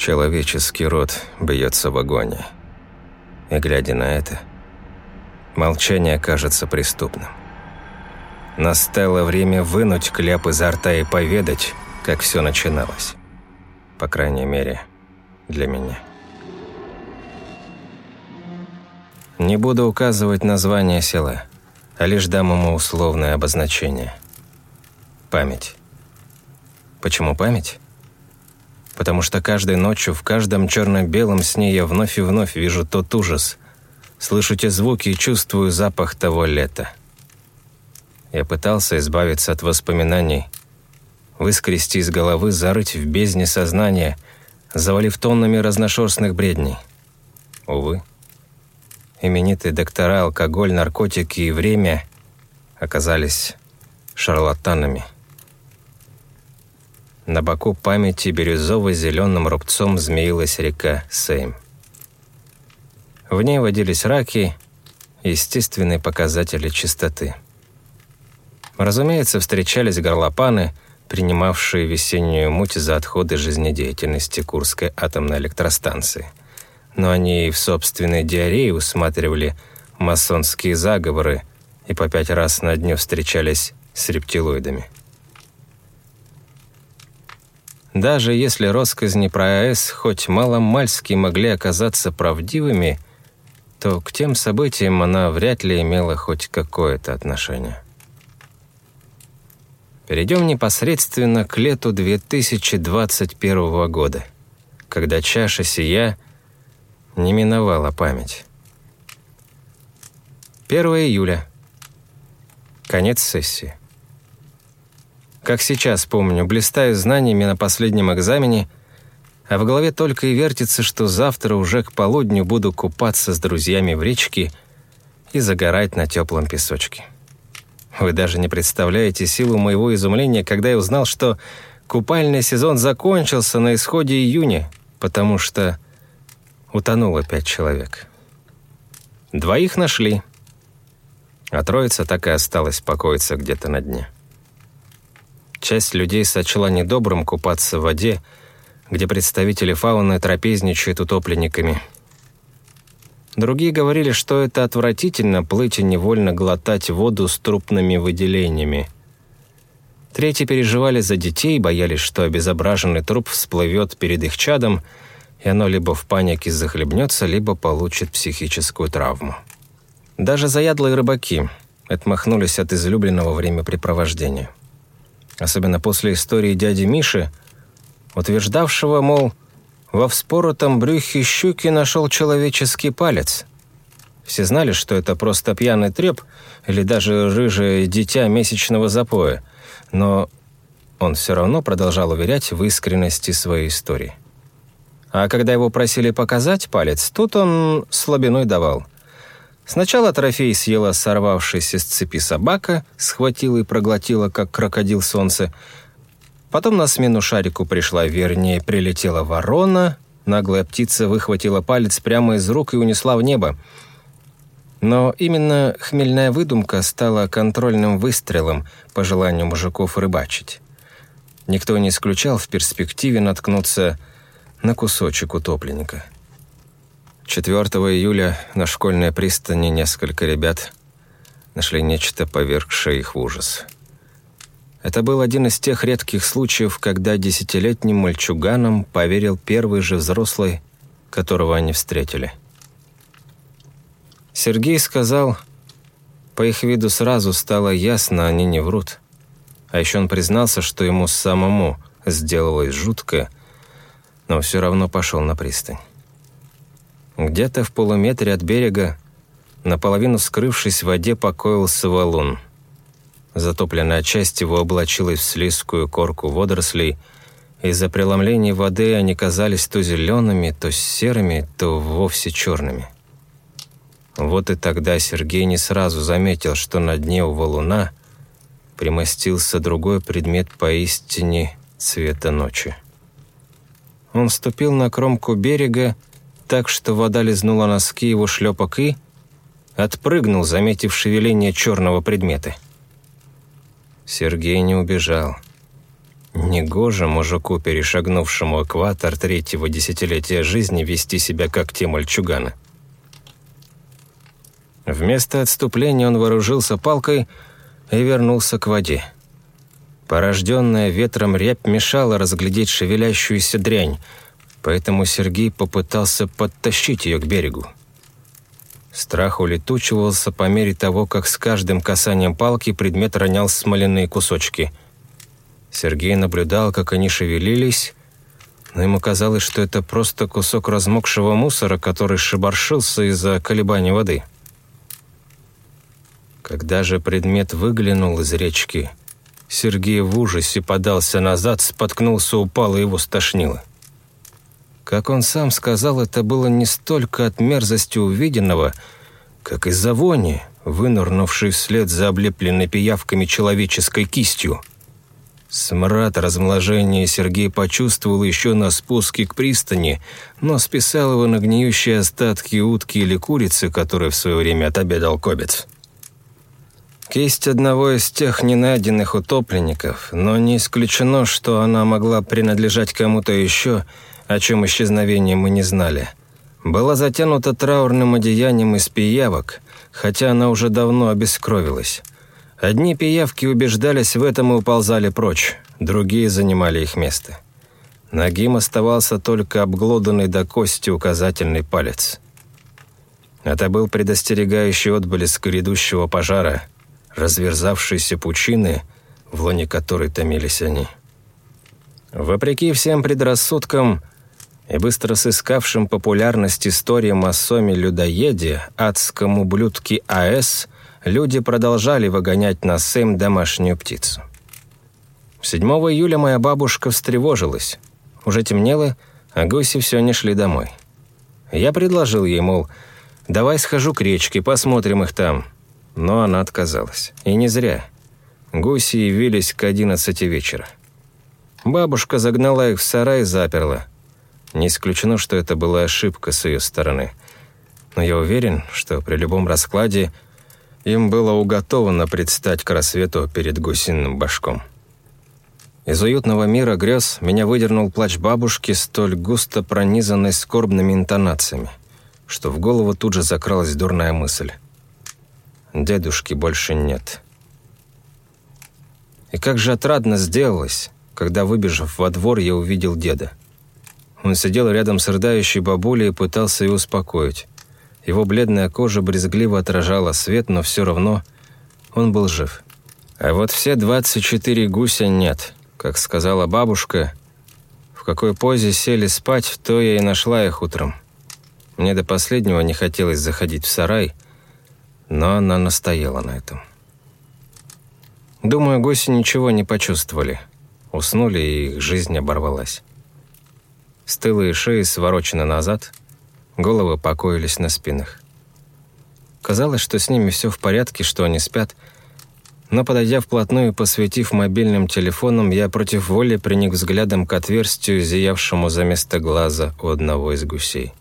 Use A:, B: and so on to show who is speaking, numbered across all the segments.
A: Человеческий род бьется в агонии. И глядя на это, молчание кажется преступным. Настало время вынуть кляп изо рта и поведать, как все начиналось. По крайней мере, для меня. Не буду указывать название села, а лишь дам ему условное обозначение. Память. Почему память? Потому что каждой ночью в каждом черно-белом сне я вновь и вновь вижу тот ужас, слышу те звуки и чувствую запах того лета. Я пытался избавиться от воспоминаний, выскрести из головы, зарыть в бездне сознания, завалив тоннами разношерстных бредней. Увы, именитые доктора, алкоголь, наркотики и время оказались шарлатанами. На боку памяти бирюзово-зеленым рубцом змеилась река Сейм. В ней водились раки, естественные показатели чистоты. Разумеется, встречались горлопаны, принимавшие весеннюю муть за отходы жизнедеятельности Курской атомной электростанции. Но они и в собственной диарее усматривали масонские заговоры и по пять раз на дню встречались с рептилоидами. Даже если россказни про АЭС хоть маломальски могли оказаться правдивыми, то к тем событиям она вряд ли имела хоть какое-то отношение. Перейдем непосредственно к лету 2021 года, когда чаша сия не миновала память. 1 июля. Конец сессии. Как сейчас помню, блистаю знаниями на последнем экзамене, а в голове только и вертится, что завтра уже к полудню буду купаться с друзьями в речке и загорать на теплом песочке. Вы даже не представляете силу моего изумления, когда я узнал, что купальный сезон закончился на исходе июня, потому что утонуло пять человек. Двоих нашли, а троица так и осталась покоиться где-то на дне. Часть людей сочла недобрым купаться в воде, где представители фауны трапезничают утопленниками – Другие говорили, что это отвратительно плыть и невольно глотать воду с трупными выделениями. Третьи переживали за детей, боялись, что обезображенный труп всплывет перед их чадом, и оно либо в панике захлебнется, либо получит психическую травму. Даже заядлые рыбаки отмахнулись от излюбленного времяпрепровождения. Особенно после истории дяди Миши, утверждавшего, мол, во вспоротом брюхе щуки нашел человеческий палец. Все знали, что это просто пьяный треп или даже рыжее дитя месячного запоя, но он все равно продолжал уверять в искренности своей истории. А когда его просили показать палец, тут он слабиной давал. Сначала трофей съела сорвавшаяся с цепи собака, схватила и проглотила, как крокодил солнце, Потом на смену шарику пришла, вернее, прилетела ворона. Наглая птица выхватила палец прямо из рук и унесла в небо. Но именно хмельная выдумка стала контрольным выстрелом по желанию мужиков рыбачить. Никто не исключал в перспективе наткнуться на кусочек утопленника. 4 июля на школьной пристани несколько ребят нашли нечто, повергшее их в ужас – это был один из тех редких случаев, когда десятилетним мальчуганам поверил первый же взрослый, которого они встретили. Сергей сказал, по их виду сразу стало ясно, они не врут. А еще он признался, что ему самому сделалось жутко, но все равно пошел на пристань. Где-то в полуметре от берега, наполовину скрывшись в воде, покоился валун – Затопленная часть его облачилась в слизкую корку водорослей. Из-за преломления воды они казались то зелеными, то серыми, то вовсе черными. Вот и тогда Сергей не сразу заметил, что на дне у валуна примостился другой предмет поистине цвета ночи. Он ступил на кромку берега так, что вода лизнула носки его шлепок и отпрыгнул, заметив шевеление черного предмета — Сергей не убежал. Негоже мужику, перешагнувшему экватор третьего десятилетия жизни, вести себя как те мальчуганы. Вместо отступления он вооружился палкой и вернулся к воде. Порожденная ветром рябь мешала разглядеть шевелящуюся дрянь, поэтому Сергей попытался подтащить ее к берегу. Страх улетучивался по мере того, как с каждым касанием палки предмет ронял смоляные кусочки. Сергей наблюдал, как они шевелились, но ему казалось, что это просто кусок размокшего мусора, который шебаршился из-за колебаний воды. Когда же предмет выглянул из речки, Сергей в ужасе подался назад, споткнулся, упал и его стошнило. Как он сам сказал, это было не столько от мерзости увиденного, как из-за вони, вынырнувшей вслед за облепленной пиявками человеческой кистью. Смрад размножения Сергей почувствовал еще на спуске к пристани, но списал его на гниющие остатки утки или курицы, которые в свое время отобедал кобец. Кисть одного из тех ненайденных утопленников, но не исключено, что она могла принадлежать кому-то еще, о чем исчезновение мы не знали. Была затянута траурным одеянием из пиявок, хотя она уже давно обескровилась. Одни пиявки убеждались в этом и уползали прочь, другие занимали их место. Нагим оставался только обглоданный до кости указательный палец. Это был предостерегающий отблеск грядущего пожара – разверзавшейся пучины, в лоне которой томились они. Вопреки всем предрассудкам и быстро сыскавшим популярность историям о Соме-людоеде, адском ублюдке АЭС, люди продолжали выгонять на Сэм домашнюю птицу. 7 июля моя бабушка встревожилась. Уже темнело, а гуси все не шли домой. Я предложил ей, мол, давай схожу к речке, посмотрим их там но она отказалась. И не зря. Гуси явились к одиннадцати вечера. Бабушка загнала их в сарай и заперла. Не исключено, что это была ошибка с ее стороны. Но я уверен, что при любом раскладе им было уготовано предстать к рассвету перед гусиным башком. Из уютного мира грез меня выдернул плач бабушки, столь густо пронизанной скорбными интонациями, что в голову тут же закралась дурная мысль. Дедушки больше нет. И как же отрадно сделалось, когда, выбежав во двор, я увидел деда. Он сидел рядом с рыдающей бабулей и пытался ее успокоить. Его бледная кожа брезгливо отражала свет, но все равно он был жив. А вот все 24 гуся нет, как сказала бабушка. В какой позе сели спать, то я и нашла их утром. Мне до последнего не хотелось заходить в сарай – но она настояла на этом. Думаю, гуси ничего не почувствовали. Уснули, и их жизнь оборвалась. Стылые шеи сворочены назад, головы покоились на спинах. Казалось, что с ними все в порядке, что они спят, но, подойдя вплотную и посветив мобильным телефоном, я против воли приник взглядом к отверстию, зиявшему за место глаза у одного из гусей.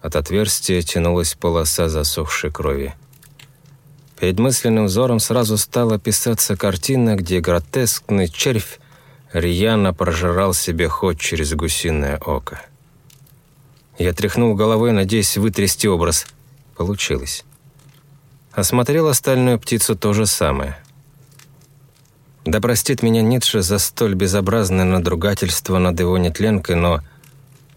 A: От отверстия тянулась полоса засохшей крови. Перед мысленным взором сразу стала писаться картина, где гротескный червь рьяно прожирал себе ход через гусиное око. Я тряхнул головой, надеясь вытрясти образ. Получилось. Осмотрел остальную птицу то же самое. Да простит меня Ницше за столь безобразное надругательство над его нетленкой, но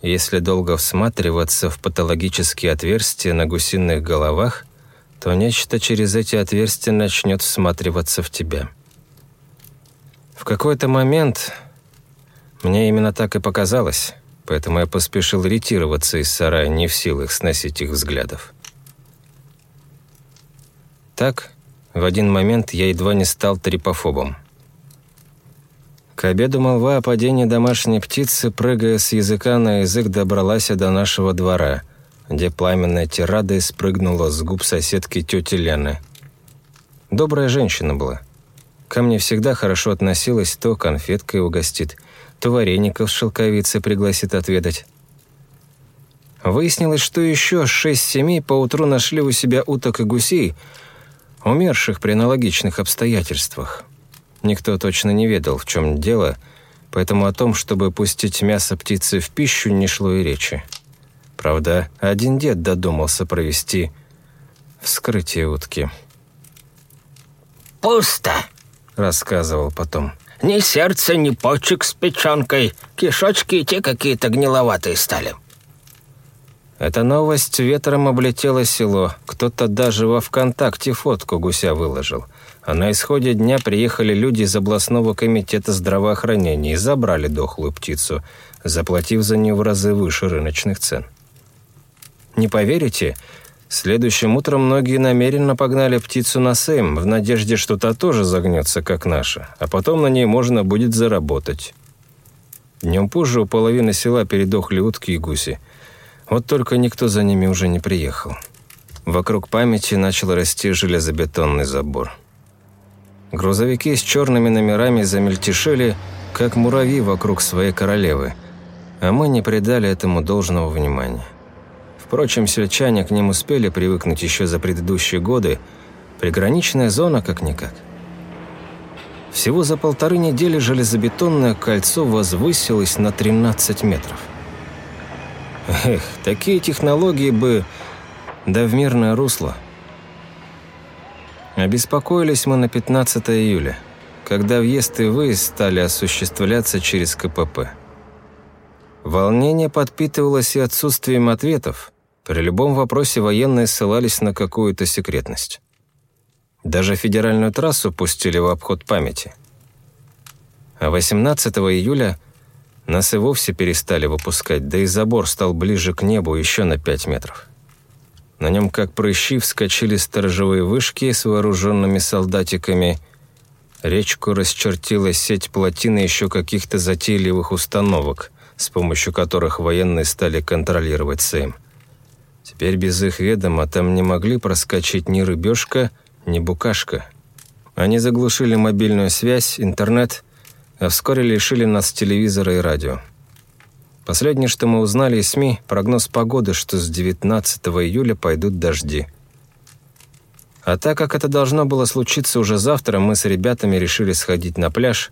A: если долго всматриваться в патологические отверстия на гусиных головах, то нечто через эти отверстия начнет всматриваться в тебя. В какой-то момент мне именно так и показалось, поэтому я поспешил ретироваться из сарая, не в силах сносить их взглядов. Так, в один момент я едва не стал трипофобом. К обеду молва о падении домашней птицы, прыгая с языка на язык, добралась до нашего двора, где пламенная тирада спрыгнула с губ соседки тети Лены. Добрая женщина была. Ко мне всегда хорошо относилась, то конфеткой угостит, то вареников с шелковицей пригласит отведать. Выяснилось, что еще шесть семей поутру нашли у себя уток и гусей, умерших при аналогичных обстоятельствах. Никто точно не ведал, в чем дело, поэтому о том, чтобы пустить мясо птицы в пищу, не шло и речи. Правда, один дед додумался провести вскрытие утки.
B: «Пусто», —
A: рассказывал потом.
B: «Ни сердца, ни почек с печенкой. Кишочки и те какие-то гниловатые стали».
A: Эта новость ветром облетела село. Кто-то даже во ВКонтакте фотку гуся выложил. А на исходе дня приехали люди из областного комитета здравоохранения и забрали дохлую птицу, заплатив за нее в разы выше рыночных цен. Не поверите, следующим утром многие намеренно погнали птицу на Сейм в надежде, что та тоже загнется, как наша, а потом на ней можно будет заработать. Днем позже у половины села передохли утки и гуси. Вот только никто за ними уже не приехал. Вокруг памяти начал расти железобетонный забор. Грузовики с черными номерами замельтешили, как муравьи вокруг своей королевы, а мы не придали этому должного внимания. Впрочем, сельчане к ним успели привыкнуть еще за предыдущие годы. Приграничная зона как-никак. Всего за полторы недели железобетонное кольцо возвысилось на 13 метров. Эх, такие технологии бы да в мирное русло. Обеспокоились мы на 15 июля, когда въезд и выезд стали осуществляться через КПП. Волнение подпитывалось и отсутствием ответов, при любом вопросе военные ссылались на какую-то секретность. Даже федеральную трассу пустили в обход памяти. А 18 июля нас и вовсе перестали выпускать, да и забор стал ближе к небу еще на 5 метров. На нем, как прыщи, вскочили сторожевые вышки с вооруженными солдатиками. Речку расчертила сеть плотины еще каких-то затейливых установок, с помощью которых военные стали контролировать Сейм. Теперь без их ведома там не могли проскочить ни рыбешка, ни букашка. Они заглушили мобильную связь, интернет, а вскоре лишили нас телевизора и радио. Последнее, что мы узнали из СМИ, прогноз погоды, что с 19 июля пойдут дожди. А так как это должно было случиться уже завтра, мы с ребятами решили сходить на пляж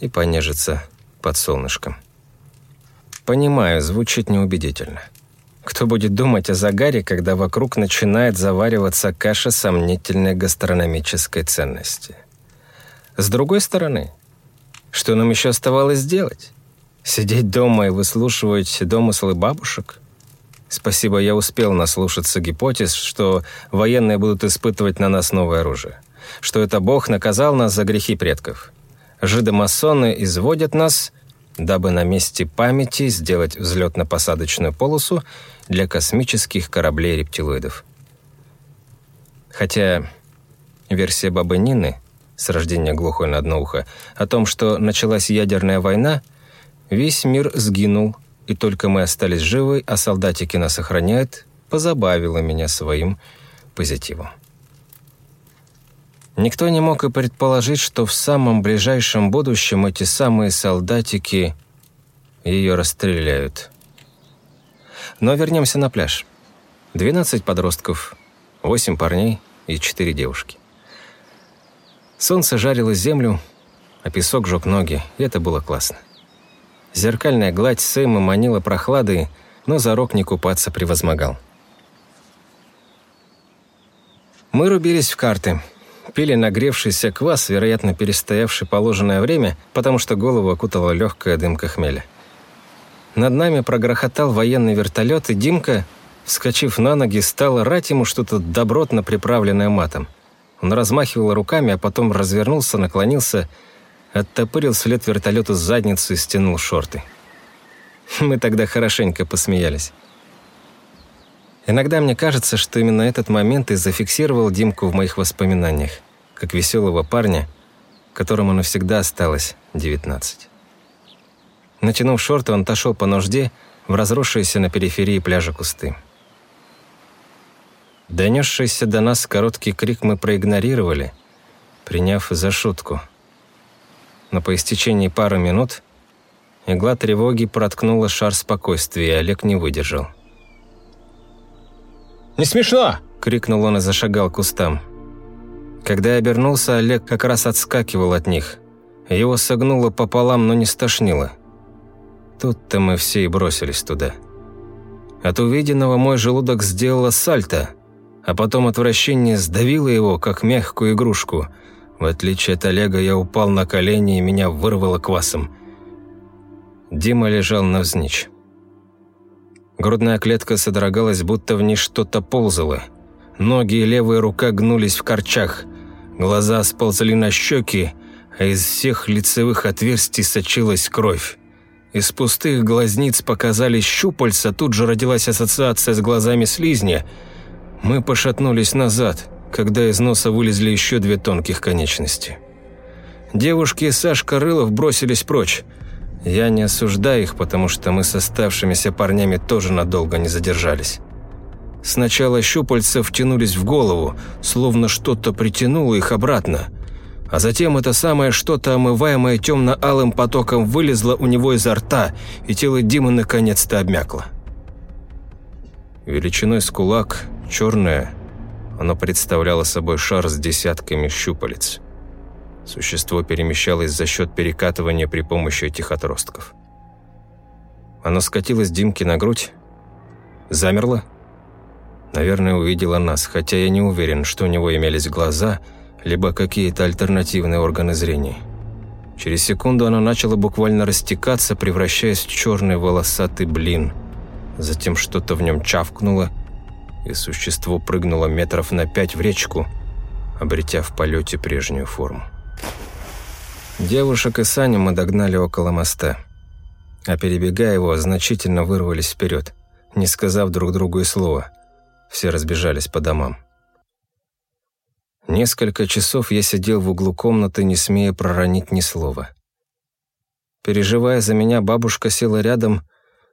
A: и понежиться под солнышком. Понимаю, звучит неубедительно. Кто будет думать о загаре, когда вокруг начинает завариваться каша сомнительной гастрономической ценности? С другой стороны, что нам еще оставалось сделать? Сидеть дома и выслушивать домыслы бабушек? Спасибо, я успел наслушаться гипотез, что военные будут испытывать на нас новое оружие. Что это Бог наказал нас за грехи предков. Жидомасоны изводят нас дабы на месте памяти сделать взлетно-посадочную полосу для космических кораблей-рептилоидов. Хотя версия бабы Нины, с рождения глухой на одно ухо, о том, что началась ядерная война, весь мир сгинул, и только мы остались живы, а солдатики нас охраняют, позабавила меня своим позитивом. Никто не мог и предположить, что в самом ближайшем будущем эти самые солдатики ее расстреляют. Но вернемся на пляж. 12 подростков, 8 парней и 4 девушки. Солнце жарило землю, а песок жег ноги, и это было классно. Зеркальная гладь Сэма манила прохладой, но зарок не купаться превозмогал. Мы рубились в карты – Пили нагревшийся квас, вероятно, перестоявший положенное время, потому что голову окутала легкая дымка хмеля. Над нами прогрохотал военный вертолет, и Димка, вскочив на ноги, стал рать ему что-то добротно приправленное матом. Он размахивал руками, а потом развернулся, наклонился, оттопырил след вертолету задницу и стянул шорты. Мы тогда хорошенько посмеялись. Иногда мне кажется, что именно этот момент и зафиксировал Димку в моих воспоминаниях, как веселого парня, которому навсегда осталось 19. Натянув шорты, он отошел по нужде в разросшиеся на периферии пляжа кусты. Донесшийся до нас короткий крик мы проигнорировали, приняв за шутку. Но по истечении пары минут игла тревоги проткнула шар спокойствия, и Олег не выдержал –
C: не смешно!»
A: — крикнул он и зашагал к кустам. Когда я обернулся, Олег как раз отскакивал от них. Его согнуло пополам, но не стошнило. Тут-то мы все и бросились туда. От увиденного мой желудок сделало сальто, а потом отвращение сдавило его, как мягкую игрушку. В отличие от Олега, я упал на колени и меня вырвало квасом. Дима лежал навзничь. Грудная клетка содрогалась, будто в ней что-то ползало. Ноги и левая рука гнулись в корчах. Глаза сползли на щеки, а из всех лицевых отверстий сочилась кровь. Из пустых глазниц показались щупальца, тут же родилась ассоциация с глазами слизня. Мы пошатнулись назад, когда из носа вылезли еще две тонких конечности. Девушки и Сашка Рылов бросились прочь. Я не осуждаю их, потому что мы с оставшимися парнями тоже надолго не задержались. Сначала щупальца втянулись в голову, словно что-то притянуло их обратно – а затем это самое что-то, омываемое темно-алым потоком, вылезло у него изо рта, и тело Димы наконец-то обмякло. Величиной с кулак, черное, оно представляло собой шар с десятками щупалец. Существо перемещалось за счет перекатывания при помощи этих отростков. Оно скатилось Димке на грудь, замерло, наверное, увидела нас, хотя я не уверен, что у него имелись глаза – либо какие-то альтернативные органы зрения. Через секунду она начала буквально растекаться, превращаясь в черный волосатый блин. Затем что-то в нем чавкнуло, и существо прыгнуло метров на пять в речку, обретя в полете прежнюю форму. Девушек и Саню мы догнали около моста, а перебегая его, значительно вырвались вперед, не сказав друг другу и слова. Все разбежались по домам. Несколько часов я сидел в углу комнаты, не смея проронить ни слова. Переживая за меня, бабушка села рядом,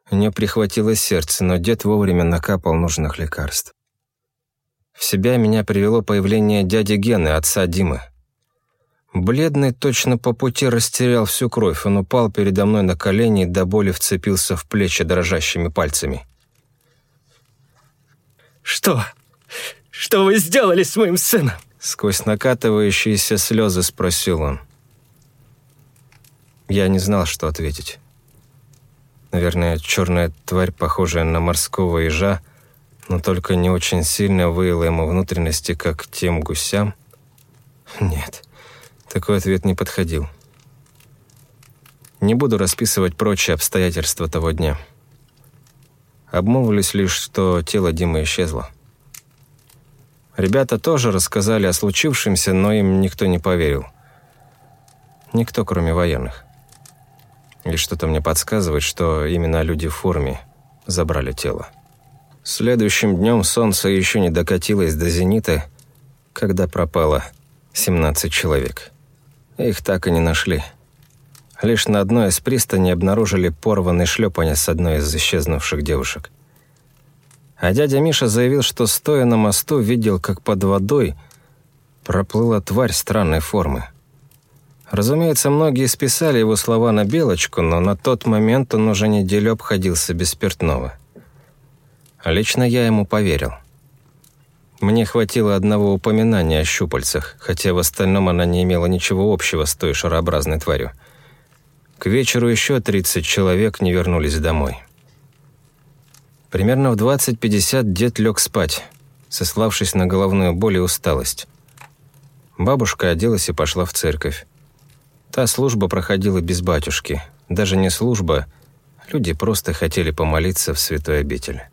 A: у нее прихватило сердце, но дед вовремя накапал нужных лекарств. В себя меня привело появление дяди Гены, отца Димы. Бледный точно по пути растерял всю кровь, он упал передо мной на колени и до боли вцепился в плечи дрожащими пальцами.
C: «Что? Что вы сделали с моим сыном?»
A: Сквозь накатывающиеся слезы спросил он. Я не знал, что ответить. Наверное, черная тварь, похожая на морского ежа, но только не очень сильно выила ему внутренности, как тем гусям. Нет, такой ответ не подходил. Не буду расписывать прочие обстоятельства того дня. Обмолвлюсь лишь, что тело Димы исчезло. Ребята тоже рассказали о случившемся, но им никто не поверил. Никто, кроме военных. И что-то мне подсказывает, что именно люди в форме забрали тело. Следующим днем солнце еще не докатилось до зенита, когда пропало 17 человек. Их так и не нашли. Лишь на одной из пристани обнаружили порванный шлепанец с одной из исчезнувших девушек. А дядя Миша заявил, что, стоя на мосту, видел, как под водой проплыла тварь странной формы. Разумеется, многие списали его слова на белочку, но на тот момент он уже неделю обходился без спиртного. Лично я ему поверил. Мне хватило одного упоминания о щупальцах, хотя в остальном она не имела ничего общего с той шарообразной тварью. К вечеру еще 30 человек не вернулись домой. Примерно в 20.50 дед лег спать, сославшись на головную боль и усталость. Бабушка оделась и пошла в церковь. Та служба проходила без батюшки. Даже не служба, люди просто хотели помолиться в святой обители.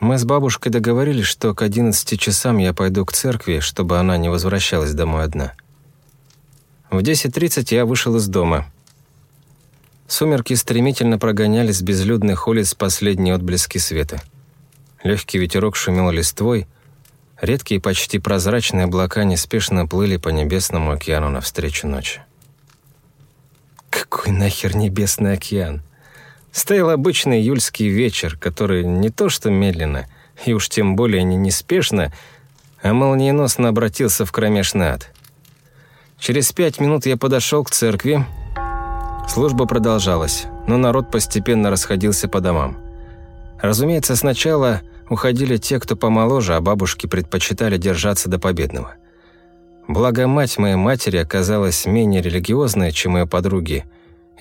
A: Мы с бабушкой договорились, что к 11 часам я пойду к церкви, чтобы она не возвращалась домой одна. В 10.30 я вышел из дома – Сумерки стремительно прогоняли с безлюдных улиц последние отблески света. Легкий ветерок шумел листвой, редкие почти прозрачные облака неспешно плыли по небесному океану навстречу ночи. Какой нахер небесный океан? Стоял обычный июльский вечер, который не то что медленно, и уж тем более не неспешно, а молниеносно обратился в кромешный ад. Через пять минут я подошел к церкви, Служба продолжалась, но народ постепенно расходился по домам. Разумеется, сначала Уходили те, кто помоложе, а бабушки предпочитали держаться до победного. Благо мать моей матери оказалась менее религиозная, чем ее подруги,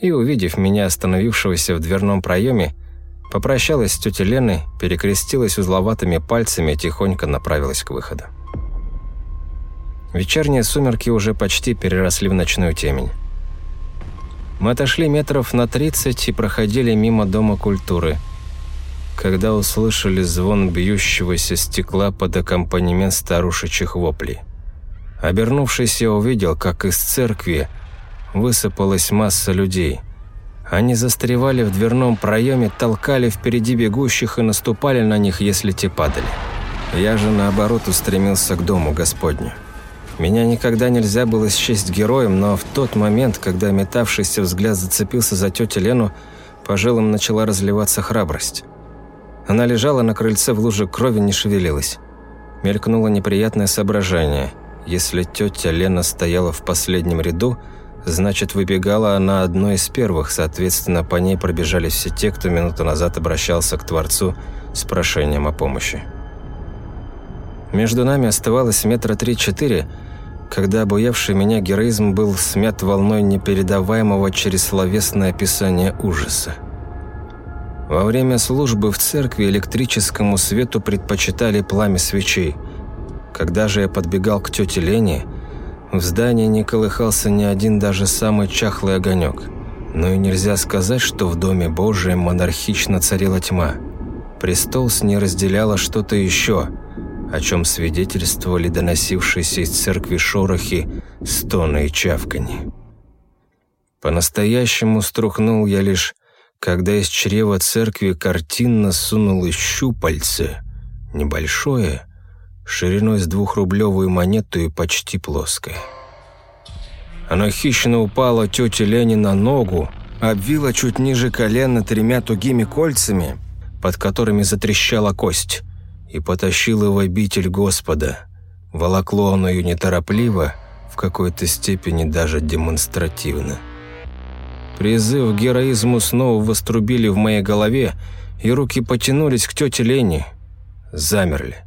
A: и, увидев меня остановившегося в дверном проеме, попрощалась с тетей Леной, перекрестилась узловатыми пальцами и тихонько направилась к выходу. Вечерние сумерки уже почти переросли в ночную темень. Мы отошли метров на 30 и проходили мимо Дома культуры, когда услышали звон бьющегося стекла под аккомпанемент старушечьих воплей. Обернувшись, я увидел, как из церкви высыпалась масса людей. Они застревали в дверном проеме, толкали впереди бегущих и наступали на них, если те падали. Я же, наоборот, устремился к дому Господню. Меня никогда нельзя было счесть героем, но в тот момент, когда метавшийся взгляд зацепился за тетю Лену, по жилам начала разливаться храбрость. Она лежала на крыльце в луже крови, не шевелилась. Мелькнуло неприятное соображение. Если тетя Лена стояла в последнем ряду, значит, выбегала она одной из первых, соответственно, по ней пробежали все те, кто минуту назад обращался к Творцу с прошением о помощи. Между нами оставалось метра три-четыре, когда обуявший меня героизм был смят волной непередаваемого через словесное описание ужаса. Во время службы в церкви электрическому свету предпочитали пламя свечей. Когда же я подбегал к тете Лене, в здании не колыхался ни один даже самый чахлый огонек. Но и нельзя сказать, что в Доме Божием монархично царила тьма. Престол с ней разделяло что-то еще – о чем свидетельствовали доносившиеся из церкви шорохи, стоны и чавканье. По-настоящему струхнул я лишь, когда из чрева церкви картинно сунулось щупальце, небольшое, шириной с двухрублевую монету и почти плоское. Оно хищно упало тете Лене на ногу, обвило чуть ниже колена тремя тугими кольцами, под которыми затрещала кость – и потащило в обитель Господа. Волокло оно ее неторопливо, в какой-то степени даже демонстративно. Призыв к героизму снова вострубили в моей голове, и руки потянулись к тете Лене. Замерли.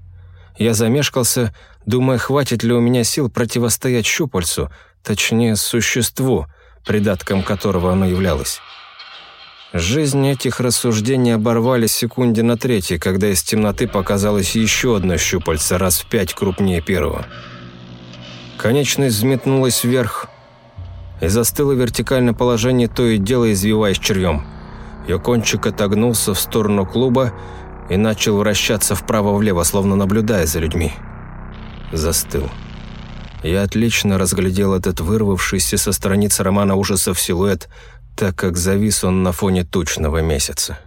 A: Я замешкался, думая, хватит ли у меня сил противостоять щупальцу, точнее, существу, придатком которого оно являлось. Жизнь этих рассуждений оборвались секунде на третьей, когда из темноты показалось еще одно щупальце, раз в пять крупнее первого. Конечность взметнулась вверх и застыла в вертикальном положении, то и дело извиваясь червем. Ее кончик отогнулся в сторону клуба и начал вращаться вправо-влево, словно наблюдая за людьми. Застыл. Я отлично разглядел этот вырвавшийся со страниц романа ужасов силуэт – так как завис он на фоне тучного месяца.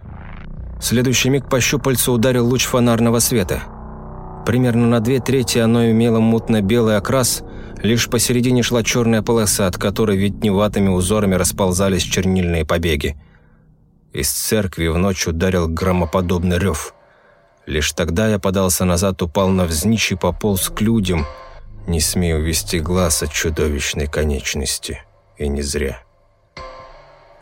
A: В следующий миг по щупальцу ударил луч фонарного света. Примерно на две трети оно имело мутно-белый окрас, лишь посередине шла черная полоса, от которой витневатыми узорами расползались чернильные побеги. Из церкви в ночь ударил громоподобный рев. Лишь тогда я подался назад, упал навзничь и пополз к людям, не смею вести глаз от чудовищной конечности. И не зря.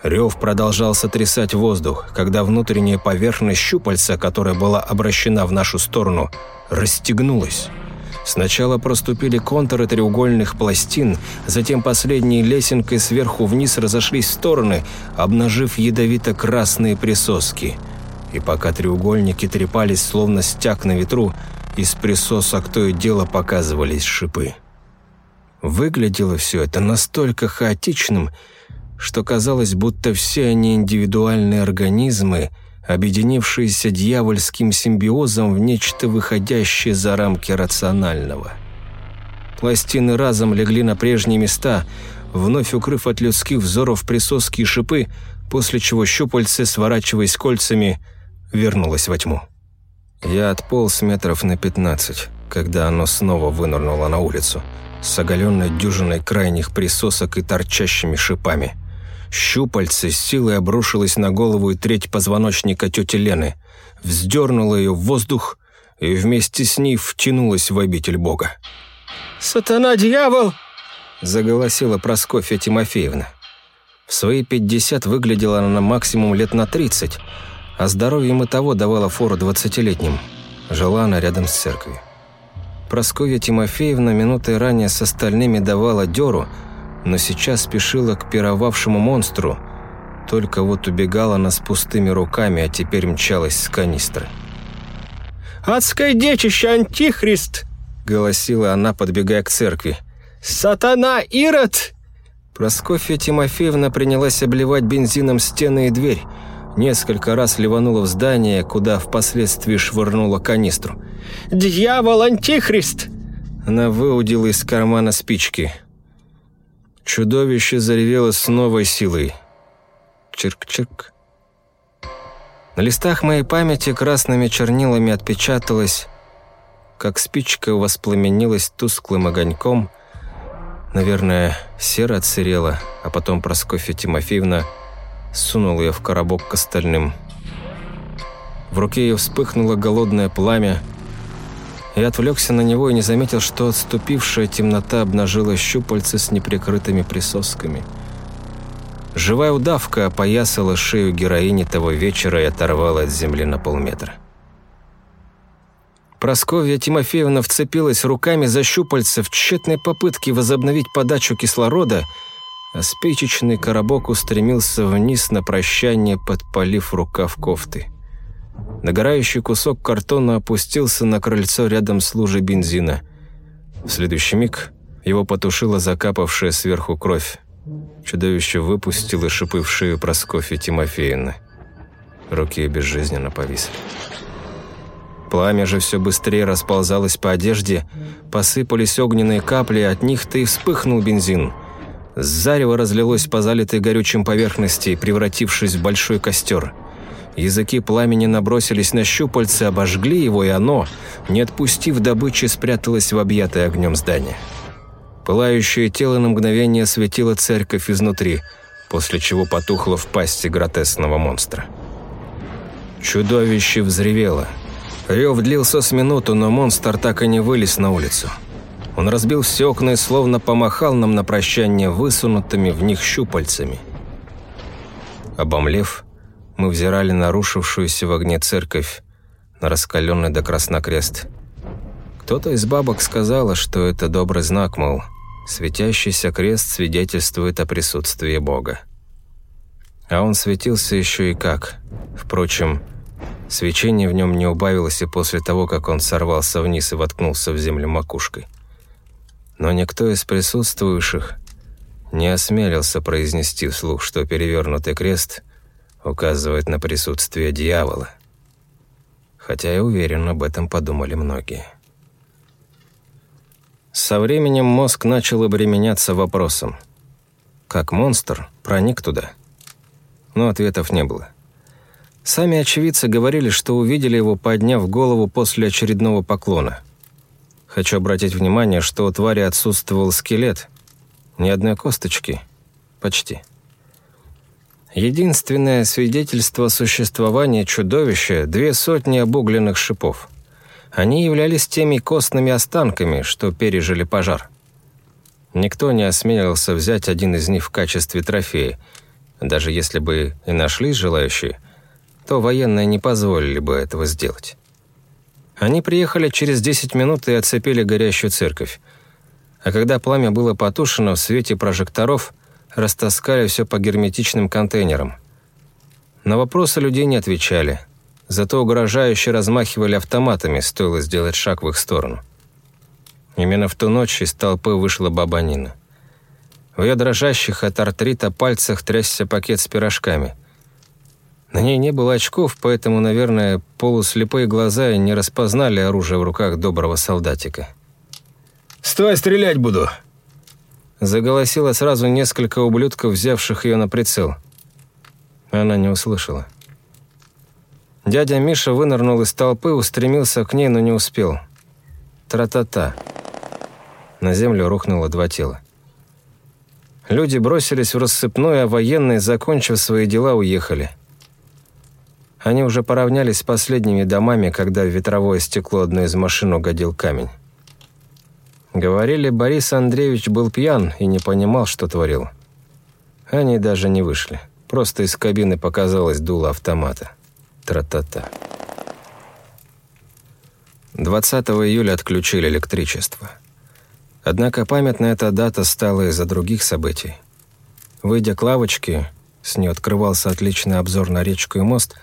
A: Рев продолжал сотрясать воздух, когда внутренняя поверхность щупальца, которая была обращена в нашу сторону, расстегнулась. Сначала проступили контуры треугольных пластин, затем последней лесенкой сверху вниз разошлись в стороны, обнажив ядовито-красные присоски. И пока треугольники трепались, словно стяг на ветру, из присосок то и дело показывались шипы. Выглядело все это настолько хаотичным, что казалось, будто все они индивидуальные организмы, объединившиеся дьявольским симбиозом в нечто выходящее за рамки рационального. Пластины разом легли на прежние места, вновь укрыв от людских взоров присоски и шипы, после чего щупальце, сворачиваясь кольцами, вернулось во тьму. Я отполз метров на пятнадцать, когда оно снова вынырнуло на улицу, с оголенной дюжиной крайних присосок и торчащими шипами. Щупальце с силой обрушилось на голову и треть позвоночника тети Лены, вздернуло ее в воздух и вместе с ней втянулось в обитель Бога.
C: «Сатана, дьявол!»
A: – заголосила Проскофья Тимофеевна. В свои пятьдесят выглядела она на максимум лет на тридцать, а здоровьем и того давала фору двадцатилетним. Жила она рядом с церковью. Прасковья Тимофеевна минутой ранее с остальными давала дёру, но сейчас спешила к пировавшему монстру. Только вот убегала она с пустыми руками, а теперь мчалась с канистры.
C: «Адское дечище, антихрист!» — голосила она, подбегая к церкви. «Сатана, Ирод!»
A: Проскофья Тимофеевна принялась обливать бензином стены и дверь. Несколько раз ливанула в здание, куда впоследствии швырнула канистру.
C: «Дьявол, антихрист!»
A: Она выудила из кармана спички. Чудовище заревело с новой силой. Чирк-чирк. На листах моей памяти красными чернилами отпечаталось, как спичка воспламенилась тусклым огоньком. Наверное, сера отсырела, а потом Проскофья Тимофеевна сунула ее в коробок к остальным. В руке ее вспыхнуло голодное пламя. Я отвлекся на него и не заметил, что отступившая темнота обнажила щупальца с неприкрытыми присосками – Живая удавка опоясала шею героини того вечера и оторвала от земли на полметра. Просковья Тимофеевна вцепилась руками за щупальца в тщетной попытке возобновить подачу кислорода, а спичечный коробок устремился вниз на прощание, подпалив рукав кофты. Нагорающий кусок картона опустился на крыльцо рядом с лужей бензина. В следующий миг его потушила закапавшая сверху кровь. Чудовище выпустило шипы в шею Проскофья Тимофеевны. Руки безжизненно повисли. Пламя же все быстрее расползалось по одежде, посыпались огненные капли, от них-то и вспыхнул бензин. Зарево разлилось по залитой горючим поверхности, превратившись в большой костер. Языки пламени набросились на щупальце, обожгли его, и оно, не отпустив добычи, спряталось в объятое огнем здание. Пылающее тело на мгновение светило церковь изнутри, после чего потухло в пасти гротесного монстра. Чудовище взревело. Рев длился с минуту, но монстр так и не вылез на улицу. Он разбил все окна и словно помахал нам на прощание высунутыми в них щупальцами. Обомлев, мы взирали на рушившуюся в огне церковь, на раскаленный до краснокрест. Кто-то из бабок сказала, что это добрый знак, мол, Светящийся крест свидетельствует о присутствии Бога. А он светился еще и как. Впрочем, свечение в нем не убавилось и после того, как он сорвался вниз и воткнулся в землю макушкой. Но никто из присутствующих не осмелился произнести вслух, что перевернутый крест указывает на присутствие дьявола. Хотя я уверен, об этом подумали многие. Со временем мозг начал обременяться вопросом. Как монстр проник туда? Но ответов не было. Сами очевидцы говорили, что увидели его, подняв голову после очередного поклона. Хочу обратить внимание, что у твари отсутствовал скелет. Ни одной косточки. Почти. Единственное свидетельство существования чудовища – две сотни обугленных шипов – они являлись теми костными останками, что пережили пожар. Никто не осмелился взять один из них в качестве трофея. Даже если бы и нашлись желающие, то военные не позволили бы этого сделать. Они приехали через 10 минут и оцепили горящую церковь. А когда пламя было потушено, в свете прожекторов растаскали все по герметичным контейнерам. На вопросы людей не отвечали – зато угрожающе размахивали автоматами, стоило сделать шаг в их сторону. Именно в ту ночь из толпы вышла баба Нина. В ее дрожащих от артрита пальцах трясся пакет с пирожками. На ней не было очков, поэтому, наверное, полуслепые глаза не распознали оружие в руках доброго солдатика.
C: «Стой, стрелять буду!»
A: Заголосило сразу несколько ублюдков, взявших ее на прицел. Она не услышала. Дядя Миша вынырнул из толпы, устремился к ней, но не успел. Тра-та-та. На землю рухнуло два тела. Люди бросились в рассыпную, а военные, закончив свои дела, уехали. Они уже поравнялись с последними домами, когда в ветровое стекло одной из машин угодил камень. Говорили, Борис Андреевич был пьян и не понимал, что творил. Они даже не вышли. Просто из кабины показалось дуло автомата тра-та-та. 20 июля отключили электричество. Однако памятная эта дата стала из-за других событий. Выйдя к лавочке, с нее открывался отличный обзор на речку и мост,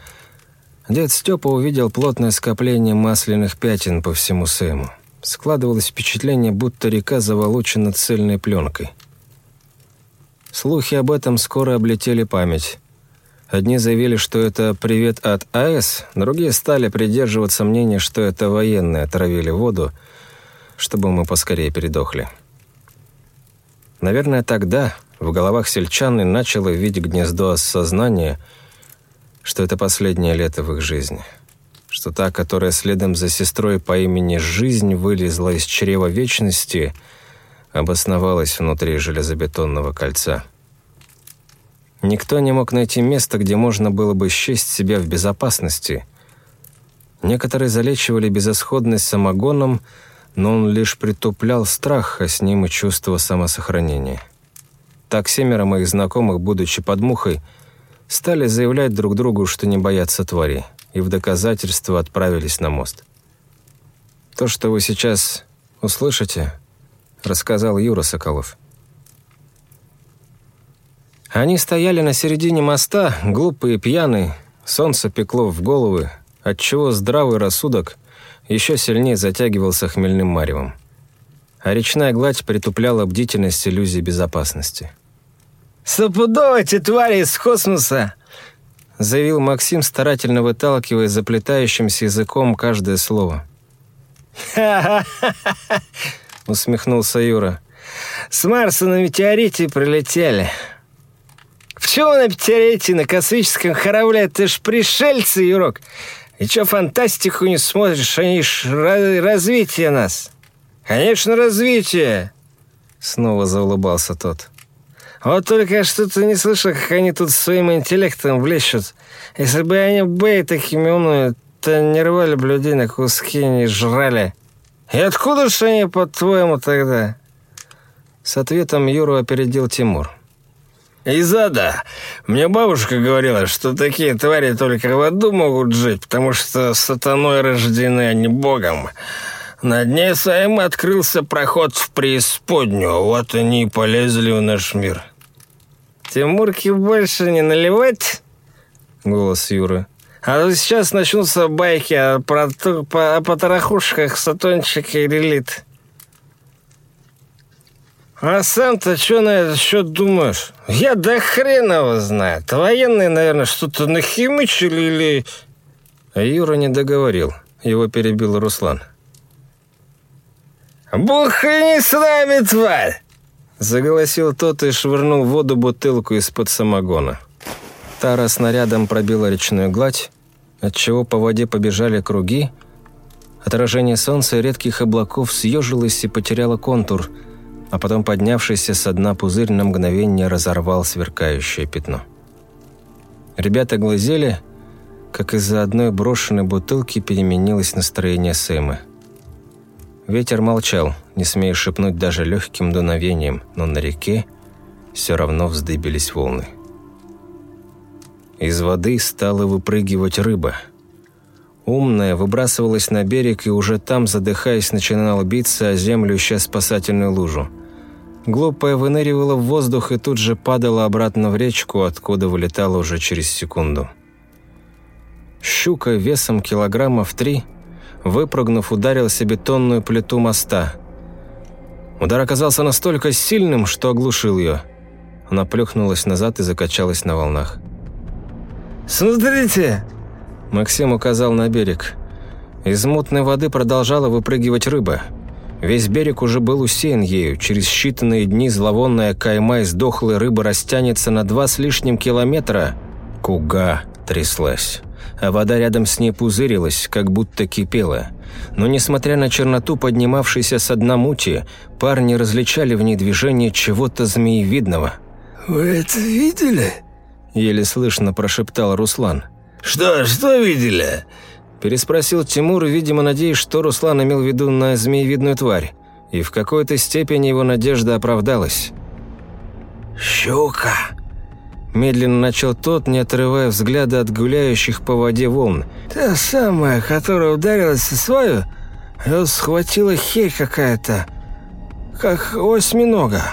A: дед Степа увидел плотное скопление масляных пятен по всему Сэму. Складывалось впечатление, будто река заволочена цельной пленкой. Слухи об этом скоро облетели память. Одни заявили, что это привет от АЭС, другие стали придерживаться мнения, что это военные отравили воду, чтобы мы поскорее передохли. Наверное, тогда в головах сельчан и начало видеть гнездо осознания, что это последнее лето в их жизни. Что та, которая следом за сестрой по имени Жизнь вылезла из чрева вечности, обосновалась внутри железобетонного кольца. Никто не мог найти место, где можно было бы счесть себя в безопасности. Некоторые залечивали безысходность самогоном, но он лишь притуплял страх, а с ним и чувство самосохранения. Так семеро моих знакомых, будучи под мухой, стали заявлять друг другу, что не боятся твари, и в доказательство отправились на мост. То, что вы сейчас услышите, рассказал Юра Соколов. Они стояли на середине моста, глупые, пьяные, солнце пекло в головы, отчего здравый рассудок еще сильнее затягивался хмельным маревом. А речная гладь притупляла бдительность иллюзии безопасности.
B: «Стопудово эти твари из космоса!»
A: Заявил Максим, старательно выталкивая заплетающимся языком каждое слово.
B: «Ха-ха-ха!»
A: усмехнулся Юра.
B: «С Марса на метеорите прилетели. В чем на метеорите на космическом корабле? Ты ж пришельцы, Юрок. И чё фантастику не смотришь? Они ж развитие нас. Конечно, развитие!»
A: Снова заулыбался тот.
B: Вот только что-то не слышал, как они тут своим интеллектом влещут. Если бы они были такими умными, то не рвали бы людей на куски, не жрали. И откуда же они, по-твоему, тогда?»
A: С ответом Юру опередил Тимур.
B: «Из ада. Мне бабушка говорила, что такие твари только в аду могут жить, потому что сатаной рождены, а не богом. На дне своем открылся проход в преисподнюю, вот они и полезли в наш мир». «Тимурке больше не наливать?» Голос Юры. «А сейчас начнутся байки о, про, по, о потарахушках Сатончика и Лилит». «А сам-то что на этот счет думаешь? Я до хрена его знаю. Военные, наверное, что-то нахимичили или...»
A: Юра не договорил. Его перебил Руслан.
B: «Бухни с нами, тварь!»
A: Заголосил тот и швырнул в воду бутылку из-под самогона. Тара снарядом пробила речную гладь, отчего по воде побежали круги. Отражение солнца и редких облаков съежилось и потеряло контур, а потом поднявшийся со дна пузырь на мгновение разорвал сверкающее пятно. Ребята глазели, как из-за одной брошенной бутылки переменилось настроение Сэма. Ветер молчал, не смея шепнуть даже легким дуновением, но на реке все равно вздыбились волны. Из воды стала выпрыгивать рыба. Умная выбрасывалась на берег и уже там, задыхаясь, начинала биться о землю, ища спасательную лужу. Глупая выныривала в воздух и тут же падала обратно в речку, откуда вылетала уже через секунду. Щука весом килограммов три – выпрыгнув, ударился бетонную плиту моста. Удар оказался настолько сильным, что оглушил ее. Она плюхнулась назад и закачалась на волнах.
B: «Смотрите!»
A: Максим указал на берег. Из мутной воды продолжала выпрыгивать рыба. Весь берег уже был усеян ею. Через считанные дни зловонная кайма из дохлой рыбы растянется на два с лишним километра. Куга тряслась а вода рядом с ней пузырилась, как будто кипела. Но несмотря на черноту, поднимавшейся с дна мути, парни различали в ней движение чего-то змеевидного.
B: «Вы это видели?»
A: – еле слышно прошептал Руслан.
B: «Что, что видели?»
A: – переспросил Тимур, видимо, надеясь, что Руслан имел в виду на змеевидную тварь. И в какой-то степени его надежда оправдалась.
B: «Щука!»
A: Медленно начал тот, не отрывая взгляда от гуляющих по воде волн.
B: «Та самая, которая ударилась со свою? Ее схватила херь какая-то, как осьминога.